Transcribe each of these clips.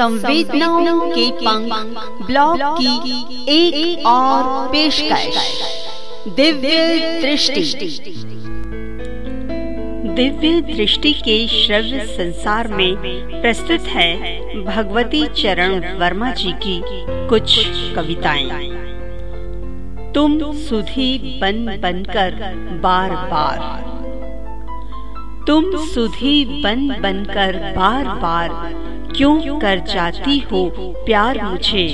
संवेदनाओं के पंख ब्लॉग की एक, एक और पेशकश। दिव्य दृष्टि। दिव्य दृष्टि के श्रव्य संसार में प्रस्तुत है भगवती चरण वर्मा जी की कुछ कविताएँ। तुम सुधी बन बनकर बार बार तुम सुधी बन बनकर बार बार क्यों कर जाती हो प्यार मुझे?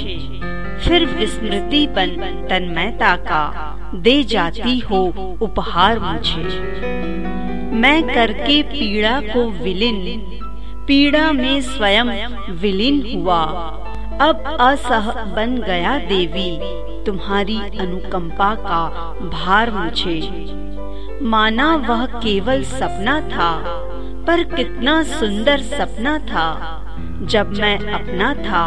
फिर विस्मृति बन तन्मयता का दे जाती हो उपहार मुझे। मैं करके पीड़ा को विलीन, पीड़ा में स्वयं विलीन हुआ। अब असह बन गया देवी, तुम्हारी अनुकंपा का भार मुझे। माना वह केवल सपना था, पर कितना सुंदर सपना था। जब मैं अपना था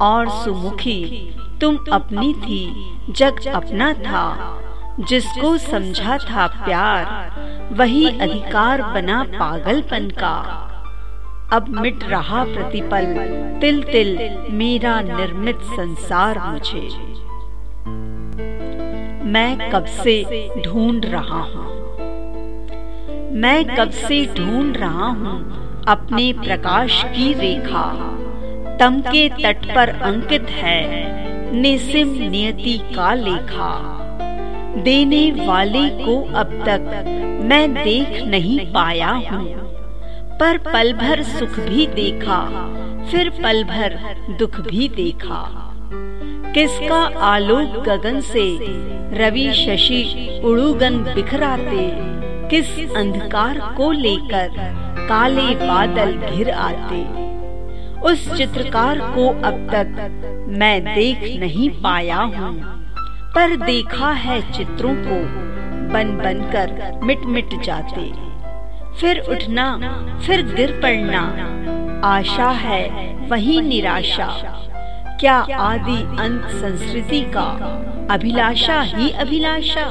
और सुमुखी, तुम अपनी थी, जग अपना था। जिसको समझा था प्यार, वही अधिकार बना पागलपन का। अब मिट रहा प्रतिपल तिल तिल मेरा निर्मित संसार मुझे। मैं कब से ढूंढ रहा हूँ? मैं कब से ढूंढ रहा हूँ? अपने प्रकाश की रेखा। तम के तट पर अंकित है निसिम नियति का लेखा। देने वाले को अब तक मैं देख नहीं पाया हूँ। पर पल भर सुख भी देखा, फिर पल भर दुख भी देखा। किसका आलोक गगन से रवि शशि उड़ूगन बिखराते, किस अंधकार को लेकर काले बादल घिर आते। उस चित्रकार को अब तक मैं देख नहीं पाया हूँ, पर देखा है चित्रों को बन बन कर मिट मिट जाते। फिर उठना, फिर गिर पड़ना, आशा है वही निराशा। क्या आदि अंत संस्कृति का अभिलाषा ही अभिलाषा?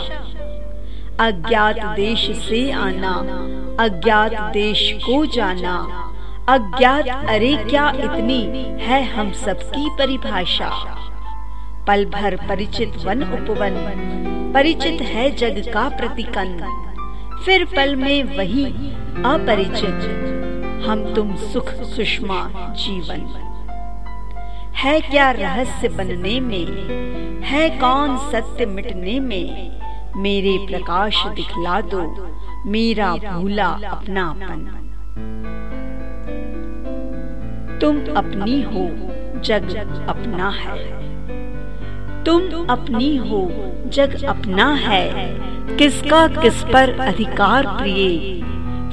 अज्ञात देश से आना अज्ञात देश को जाना। अज्ञात, अरे क्या इतनी है हम सबकी परिभाषा? पल भर परिचित वन उपवन, परिचित है जग का प्रतिकन। फिर पल में वही अपरिचित, हम तुम सुख सुषमा जीवन। है क्या रहस्य बनने में? है कौन सत्य मिटने में? मेरे प्रकाश दिखला दो, मेरा भूला अपनापन तुम अपनी हो, जग अपना है। तुम अपनी हो, जग अपना है। किसका किस पर अधिकार प्रिय?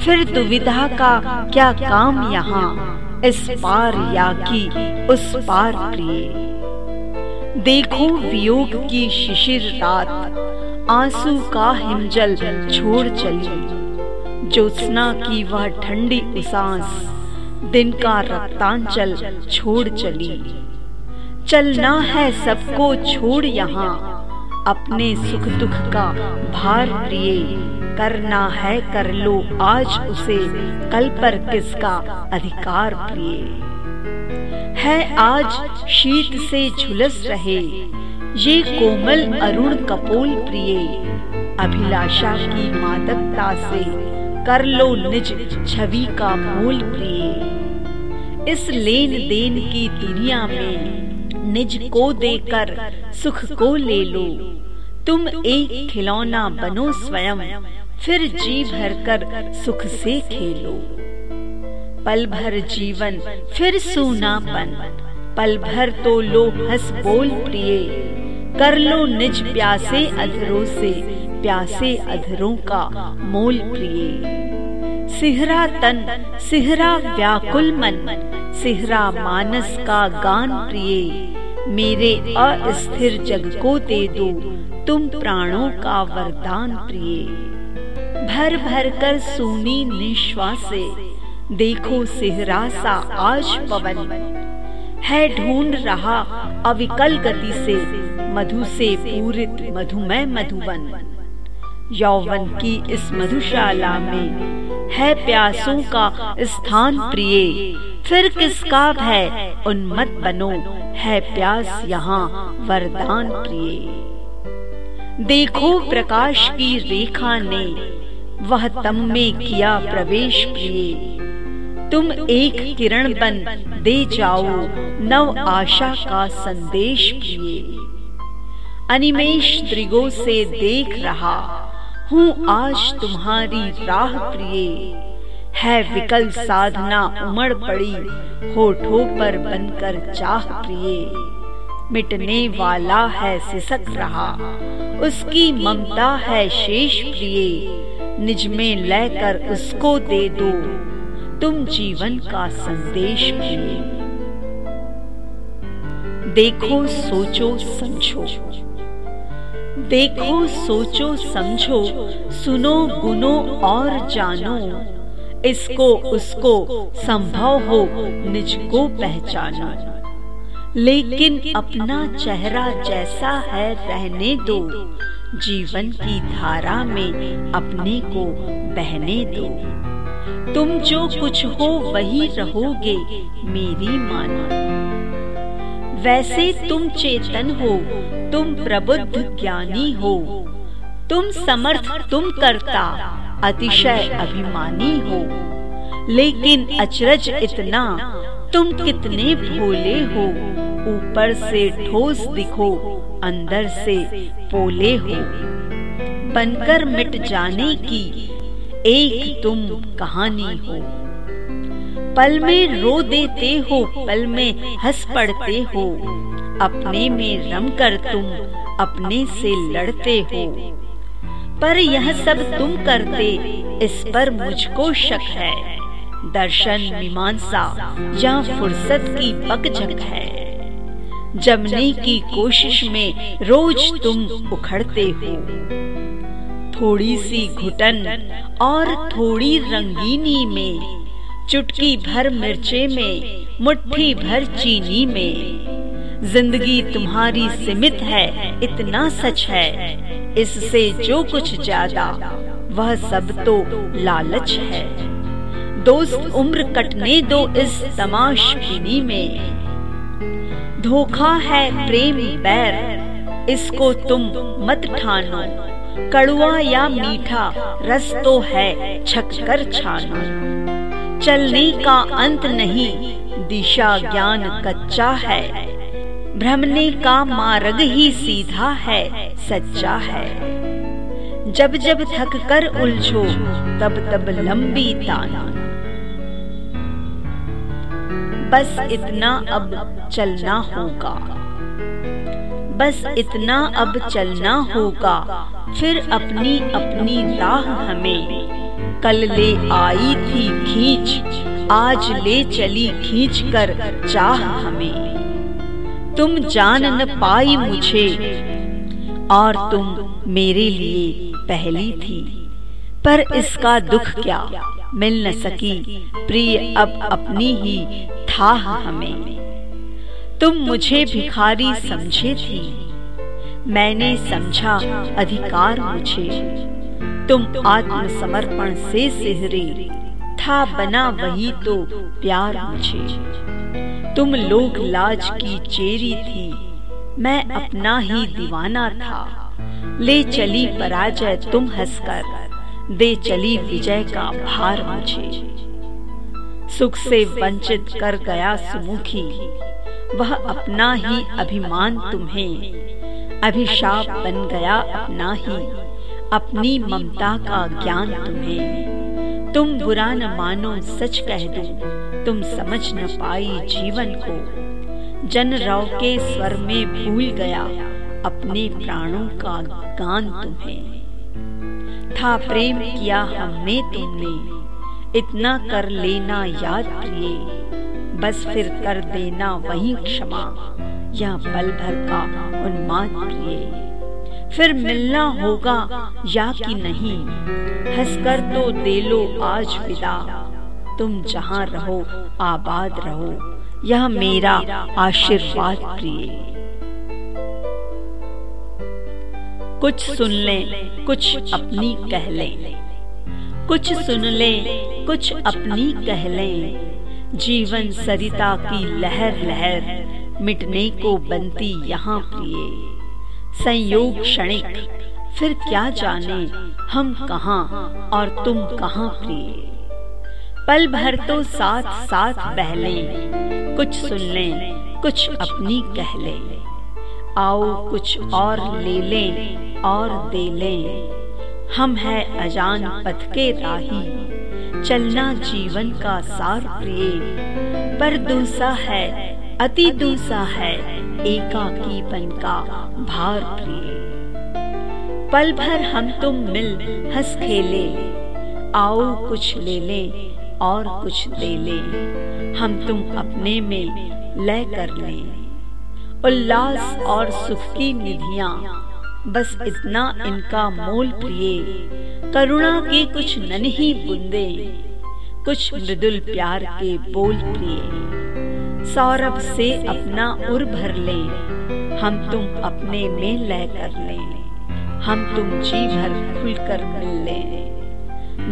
फिर दुविधा का क्या काम यहाँ? इस पार या की उस पार प्रिय। देखो वियोग की शिशिर रात आँसू का हिमजल छोड़ चली। ज्योत्सना की वह ठंडी उसास, दिन का रक्तांचल छोड़ चली। चलना है सबको छोड़ यहाँ, अपने सुख दुख का भार प्रिय। करना है कर लो आज उसे, कल पर किसका अधिकार प्रिय। है आज शीत से झुलस रहे ये कोमल अरुण कपोल प्रिय, अभिलाषा की मादकता से कर लो निज छवि का मूल प्रिय। इस लेन देन की दुनिया में निज को देकर सुख को ले लो। तुम एक खिलौना बनो स्वयं, फिर जी भर कर सुख से खेलो। पल भर जीवन फिर सूनापन पल भर तो लो हंस बोल प्रिय। कर लो निज प्यासे अधरों से, प्यासे अधरों का मोल प्रिय। सिहरा तन, सिहरा व्याकुल मन, सिहरा मानस का गान प्रिय। मेरे अस्थिर जग को दे दो, तुम प्राणों का वरदान प्रिय। भर भर कर सुनी निश्वासे, देखो सिहरा सा आज पवन। है ढूंढ रहा अविकल गति से मधु से पूरित मधुमय मधुवन यौवन की इस मधुशाला में है प्यासों का स्थान प्रिय। फिर किसका भय? उन्मत बनो। है प्यास यहाँ वरदान प्रिय। देखो प्रकाश की रेखा ने, वह तम में किया प्रवेश प्रिय। तुम एक किरण बन, दे जाओ नव आशा का संदेश प्रिय। अनिमेश त्रिगो से देख रहा, हूँ आज तुम्हारी राह प्रिय। है विकल साधना उमड़ पड़ी, होठों पर बनकर चाह प्रिय। मिटने वाला है सिसक रहा, उसकी ममता है शेष प्रिय। निज में लेकर उसको दे दो, तुम जीवन का संदेश प्रिय। देखो, सोचो, समझो। देखो, सोचो, समझो, सुनो, गुनो और जानो। इसको, उसको संभव हो निज को पहचानो। लेकिन अपना चेहरा जैसा है, रहने दो। जीवन की धारा में अपने को बहने दो। तुम जो कुछ हो, वही रहोगे, मेरी मानो। वैसे तुम चेतन हो, तुम प्रबुद्ध ज्ञानी हो। तुम समर्थ तुम करता, अतिशय अभिमानी हो। लेकिन अचरज इतना, तुम कितने भोले हो। ऊपर से ठोस दिखो, अंदर से पोले हो। बनकर मिट जाने की एक तुम कहानी हो। पल में रो देते हो, पल में हंस पड़ते हो। अपने में रम कर तुम अपने से लड़ते हो। पर यह सब तुम करते, इस पर मुझको शक है। दर्शन मीमांसा या फुर्सत की पकझक है। जमने की कोशिश में रोज तुम उखड़ते हो। थोड़ी सी घुटन और थोड़ी रंगीनी में चुटकी भर मिर्चे में, मुट्ठी भर चीनी में। ज़िंदगी तुम्हारी सीमित है, इतना सच है। इससे जो कुछ ज़्यादा, वह सब तो लालच है। दोस्त उम्र कटने दो इस तमाशबिनी में। धोखा है प्रेम बैर, इसको तुम मत ठानो। कड़ुआ या मीठा, रस तो है छककर छानो। चलने का अंत नहीं, दिशा ज्ञान कच्चा है। भ्रमने का मार्ग ही सीधा है, सच्चा है। जब जब थक कर उलझो, तब तब लंबी ताना। बस इतना अब चलना होगा। बस इतना अब चलना होगा, फिर अपनी अपनी राह हमें। कल ले आई थी खींच, आज ले चली खींच कर चाह हमें। तुम जान न पाई मुझे, और तुम मेरे लिए पहली थी। पर इसका दुख क्या, मिल न सकी, प्रिय अब अपनी ही था हमें। तुम मुझे भिखारी समझे थी, मैंने समझा अधिकार मुझे। तुम आत्मसमर्पण से सिहरे। था बना वही तो प्यार मुझे। तुम लोग लाज की चेरी थी। मैं अपना ही दीवाना था। ले चली पराजय तुम हंसकर। दे चली विजय का भार मुझे। सुख से वंचित कर गया सुमुखी। वह अपना ही अभिमान तुम्हें। अभिशाप बन गया अपना ही। अपनी ममता का ज्ञान तुम्हें। तुम बुरा न मानो, सच कह दो, तुम समझ न पाई जीवन को। जन राव के स्वर में भूल गया, अपने प्राणों का गान तुम्हें। था प्रेम किया हमने तुमने, इतना कर लेना याद प्रिय बस फिर कर देना वही क्षमा, या पल भर का उन्माद प्रिय फिर मिलना होगा या कि नहीं? हंसकर तो दे लो आज विदा। तुम जहाँ रहो आबाद रहो। यह मेरा आशीर्वाद प्रिय। कुछ सुन ले कुछ अपनी कह ले। कुछ सुन ले कुछ अपनी कह ले। जीवन सरिता की लहर लहर मिटने को बनती यहाँ प्रिय। संयोग क्षणिक। फिर क्या जाने? हम कहाँ? और तुम कहाँ प्रिय? पल भर तो साथ साथ बहले। कुछ सुन ले कुछ अपनी कह ले। आओ कुछ और ले लें और दे लें। हम है अजान पथ के राही। चलना जीवन का सार प्रिय। पर दूसरा है अति दूसरा है। एकाकीपन का भार प्रिय पल भर हम तुम मिल हंस खेले आओ कुछ ले ले और कुछ दे ले। हम तुम अपने में लय कर ले। उल्लास और सुख की निधियाँ, बस इतना इनका मोल प्रिय। करुणा के कुछ नन्ही बुंदे, कुछ मृदुल प्यार के बोल प्रिय। सौरभ से अपना उर भर ले। हम तुम अपने में लय कर ले। हम तुम जी भर खुल कर मिल ले।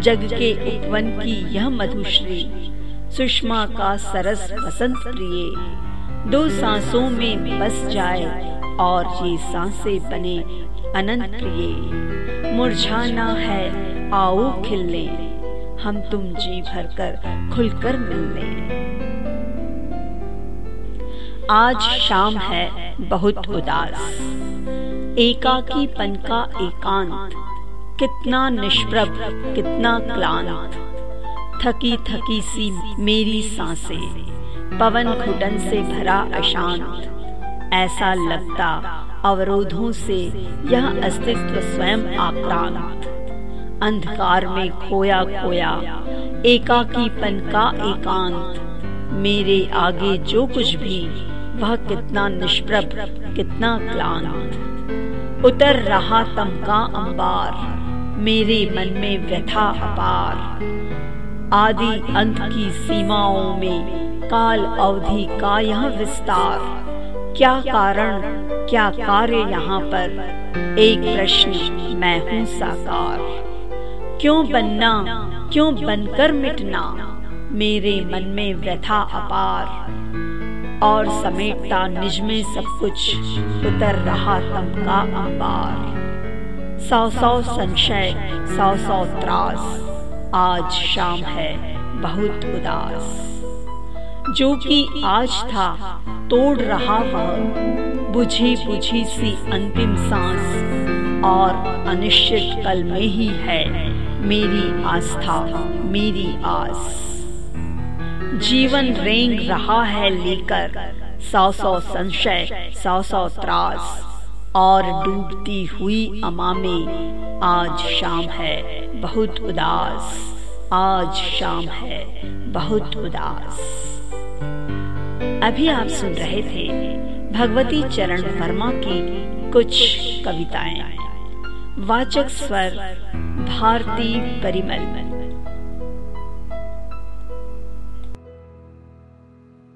जग के उपवन की यह मधुश्री, सुषमा का सरस बसंत प्रिय। दो सांसों में बस जाए और ये साँसें बने अनंत प्रिय। मुरझाना है, आओ खिलने हम तुम जी भर कर खुलकर मिलने आज शाम है, बहुत उदास। एकाकी पन का एकांत, कितना निष्प्रभ, कितना क्लांत। थकी थकी सी मेरी साँसें, पवन घुटन से भरा अशांत। ऐसा लगता अवरोधों से यह अस्तित्व स्वयं आक्रांत। अंधकार में खोया खोया एकाकीपन का एकांत। मेरे आगे जो कुछ भी वह कितना निष्प्रभ, कितना क्लांत। उतर रहा तम का अंबार, मेरे मन में व्यथा अपार। आदि अंत की सीमाओं में काल अवधि का यह विस्तार। क्या कारण, क्या कार्य यहाँ पर? एक प्रश्न मैं हूँ साकार। क्यों बनना, क्यों बनकर मिटना? मेरे मन में व्यथा अपार। और समेटता निज में सब कुछ उतर रहा तम का अंबार। सौ सौ संशय, सौ सौ त्रास, आज शाम है बहुत उदास। जो कि आज था, तोड़ रहा वह बुझी बुझी सी अंतिम सांस, और अनिश्चित कल में ही है मेरी आस्था, मेरी आस। जीवन रेंग रहा है लेकर। सौ सौ संशय सौ सौ त्रास। और डूबती हुई अमा में आज शाम है, बहुत उदास। आज शाम है, बहुत उदास। अभी आप सुन रहे थे भगवती चरण वर्मा की कुछ कविताएँ। वाचक स्वर, भारती परिमल।